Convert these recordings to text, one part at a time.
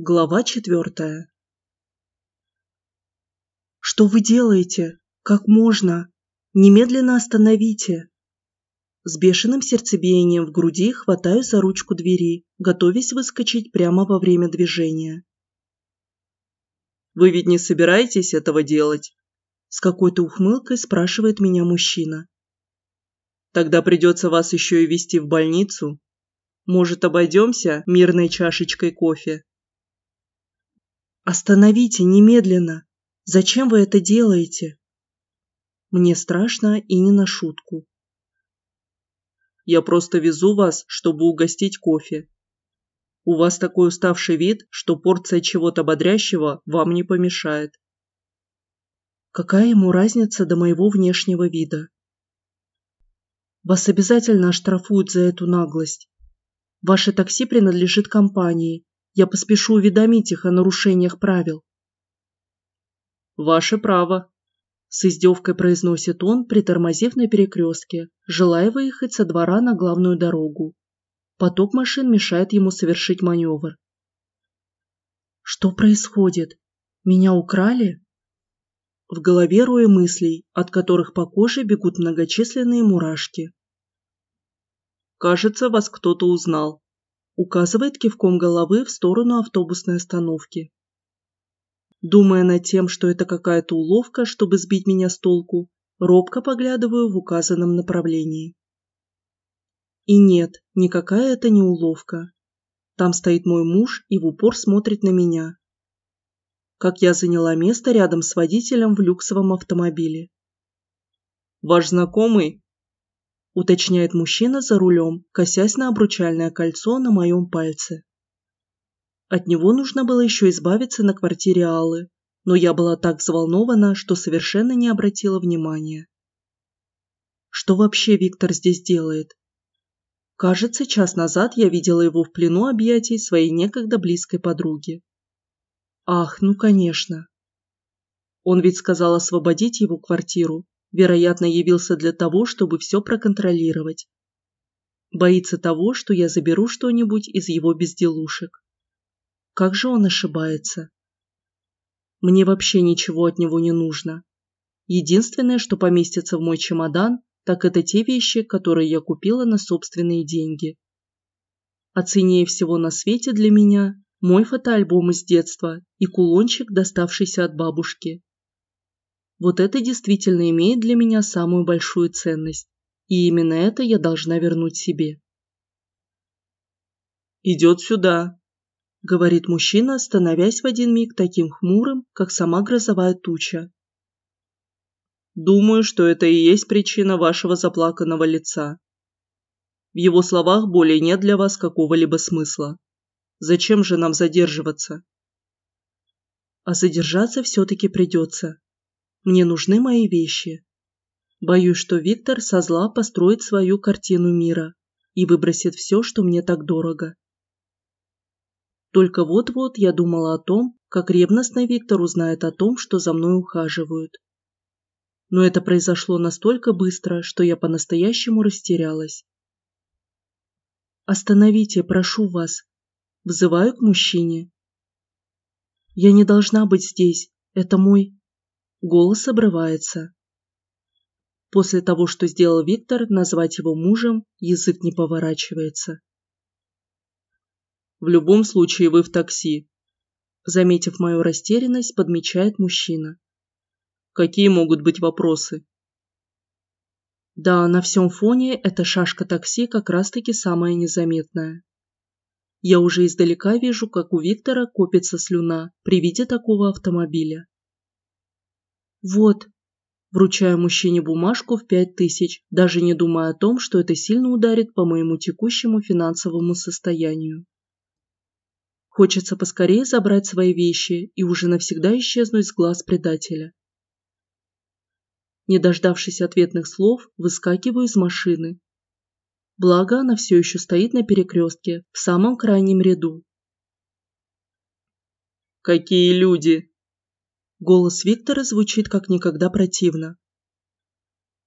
Глава четвертая. «Что вы делаете? Как можно? Немедленно остановите!» С бешеным сердцебиением в груди хватаю за ручку двери, готовясь выскочить прямо во время движения. «Вы ведь не собираетесь этого делать?» С какой-то ухмылкой спрашивает меня мужчина. «Тогда придется вас еще и везти в больницу. Может, обойдемся мирной чашечкой кофе?» Остановите немедленно! Зачем вы это делаете? Мне страшно и не на шутку. Я просто везу вас, чтобы угостить кофе. У вас такой уставший вид, что порция чего-то бодрящего вам не помешает. Какая ему разница до моего внешнего вида? Вас обязательно оштрафуют за эту наглость. Ваше такси принадлежит компании, я поспешу уведомить их о нарушениях правил. Ваше право, с издевкой произносит он, притормозив на перекрестке, желая выехать со двора на главную дорогу. Поток машин мешает ему совершить маневр. Что происходит? Меня украли? В голове роя мыслей, от которых по коже бегут многочисленные мурашки. Кажется, вас кто-то узнал указывает кивком головы в сторону автобусной остановки. Думая над тем, что это какая-то уловка, чтобы сбить меня с толку, робко поглядываю в указанном направлении. И нет, никакая это не уловка. Там стоит мой муж и в упор смотрит на меня. Как я заняла место рядом с водителем в люксовом автомобиле. «Ваш знакомый?» Уточняет мужчина за рулем, косясь на обручальное кольцо на моем пальце. От него нужно было еще избавиться на квартире Аллы, но я была так взволнована, что совершенно не обратила внимания. Что вообще Виктор здесь делает? Кажется, час назад я видела его в плену объятий своей некогда близкой подруги. Ах, ну конечно. Он ведь сказал освободить его квартиру, Вероятно, явился для того, чтобы все проконтролировать. Боится того, что я заберу что-нибудь из его безделушек. Как же он ошибается? Мне вообще ничего от него не нужно. Единственное, что поместится в мой чемодан, так это те вещи, которые я купила на собственные деньги. А ценнее всего на свете для меня мой фотоальбом из детства и кулончик, доставшийся от бабушки. Вот это действительно имеет для меня самую большую ценность, и именно это я должна вернуть себе. «Идет сюда», — говорит мужчина, становясь в один миг таким хмурым, как сама грозовая туча. «Думаю, что это и есть причина вашего заплаканного лица. В его словах более нет для вас какого-либо смысла. Зачем же нам задерживаться?» А задержаться все-таки придется. Мне нужны мои вещи. Боюсь, что Виктор со зла построит свою картину мира и выбросит все, что мне так дорого. Только вот-вот я думала о том, как ревностно Виктор узнает о том, что за мной ухаживают. Но это произошло настолько быстро, что я по-настоящему растерялась. «Остановите, прошу вас!» Взываю к мужчине. «Я не должна быть здесь. Это мой Голос обрывается. После того, что сделал Виктор, назвать его мужем, язык не поворачивается. В любом случае вы в такси. Заметив мою растерянность, подмечает мужчина. Какие могут быть вопросы? Да, на всем фоне эта шашка такси как раз-таки самая незаметная. Я уже издалека вижу, как у Виктора копится слюна при виде такого автомобиля. «Вот», вручаю мужчине бумажку в пять тысяч, даже не думая о том, что это сильно ударит по моему текущему финансовому состоянию. Хочется поскорее забрать свои вещи и уже навсегда исчезнуть с глаз предателя. Не дождавшись ответных слов, выскакиваю из машины. Благо, она все еще стоит на перекрестке, в самом крайнем ряду. «Какие люди!» Голос Виктора звучит как никогда противно.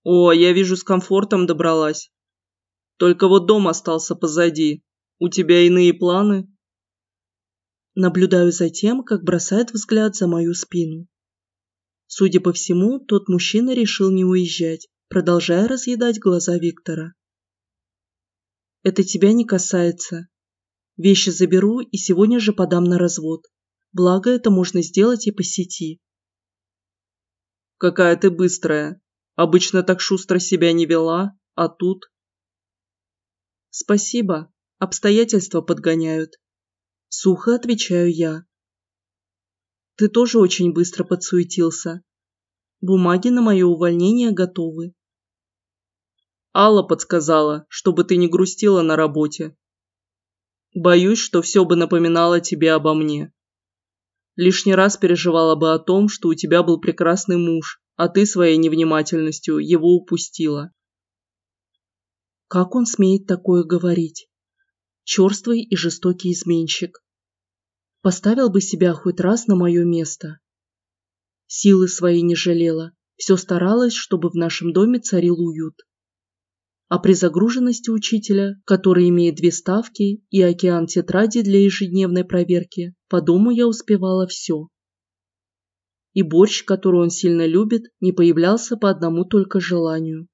«О, я вижу, с комфортом добралась. Только вот дом остался позади. У тебя иные планы?» Наблюдаю за тем, как бросает взгляд за мою спину. Судя по всему, тот мужчина решил не уезжать, продолжая разъедать глаза Виктора. «Это тебя не касается. Вещи заберу и сегодня же подам на развод. Благо, это можно сделать и по сети». «Какая ты быстрая. Обычно так шустро себя не вела, а тут...» «Спасибо. Обстоятельства подгоняют. Сухо отвечаю я. Ты тоже очень быстро подсуетился. Бумаги на мое увольнение готовы. Алла подсказала, чтобы ты не грустила на работе. Боюсь, что все бы напоминало тебе обо мне. Лишний раз переживала бы о том, что у тебя был прекрасный муж, а ты своей невнимательностью его упустила. Как он смеет такое говорить? черствый и жестокий изменщик. Поставил бы себя хоть раз на мое место. Силы свои не жалела, все старалась, чтобы в нашем доме царил уют. А при загруженности учителя, который имеет две ставки и океан тетради для ежедневной проверки, по дому я успевала все. И борщ, который он сильно любит, не появлялся по одному только желанию.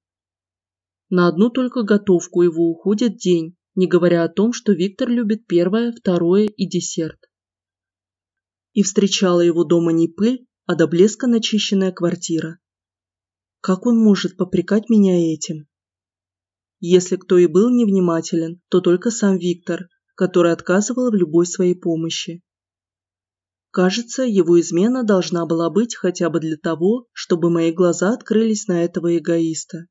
На одну только готовку его уходит день, не говоря о том, что Виктор любит первое, второе и десерт. И встречала его дома не пыль, а до блеска начищенная квартира. Как он может попрекать меня этим? Если кто и был невнимателен, то только сам Виктор, который отказывал в любой своей помощи. Кажется, его измена должна была быть хотя бы для того, чтобы мои глаза открылись на этого эгоиста.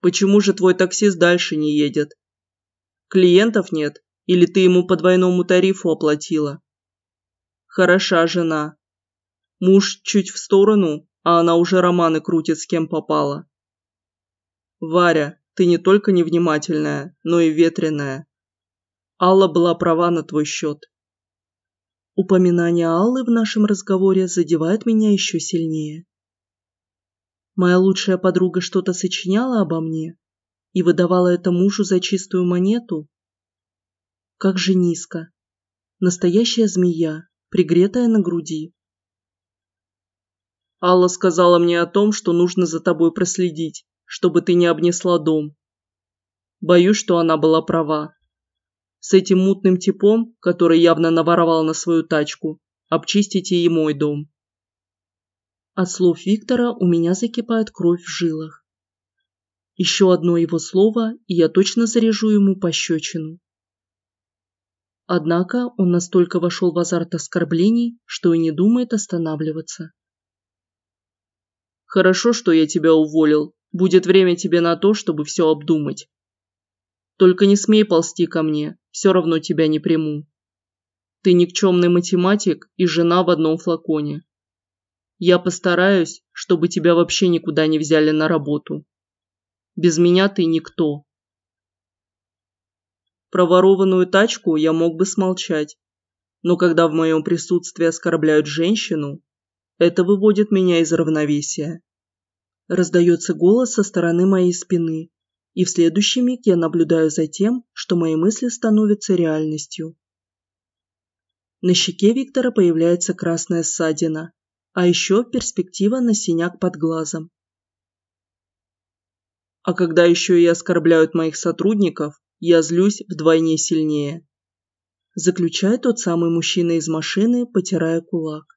Почему же твой таксист дальше не едет? Клиентов нет? Или ты ему по двойному тарифу оплатила? Хороша жена. Муж чуть в сторону, а она уже романы крутит с кем попала. Варя, ты не только невнимательная, но и ветреная. Алла была права на твой счет. Упоминание Аллы в нашем разговоре задевает меня еще сильнее. Моя лучшая подруга что-то сочиняла обо мне и выдавала это мужу за чистую монету? Как же низко. Настоящая змея, пригретая на груди. Алла сказала мне о том, что нужно за тобой проследить, чтобы ты не обнесла дом. Боюсь, что она была права. С этим мутным типом, который явно наворовал на свою тачку, обчистите и мой дом. От слов Виктора у меня закипает кровь в жилах. Еще одно его слово, и я точно заряжу ему пощечину. Однако он настолько вошел в азарт оскорблений, что и не думает останавливаться. «Хорошо, что я тебя уволил. Будет время тебе на то, чтобы все обдумать. Только не смей ползти ко мне, все равно тебя не приму. Ты никчемный математик и жена в одном флаконе. Я постараюсь, чтобы тебя вообще никуда не взяли на работу. Без меня ты никто. Про ворованную тачку я мог бы смолчать, но когда в моем присутствии оскорбляют женщину, это выводит меня из равновесия. Раздается голос со стороны моей спины, и в следующий миг я наблюдаю за тем, что мои мысли становятся реальностью. На щеке Виктора появляется красная ссадина, а еще перспектива на синяк под глазом. А когда еще и оскорбляют моих сотрудников, я злюсь вдвойне сильнее. Заключает тот самый мужчина из машины, потирая кулак.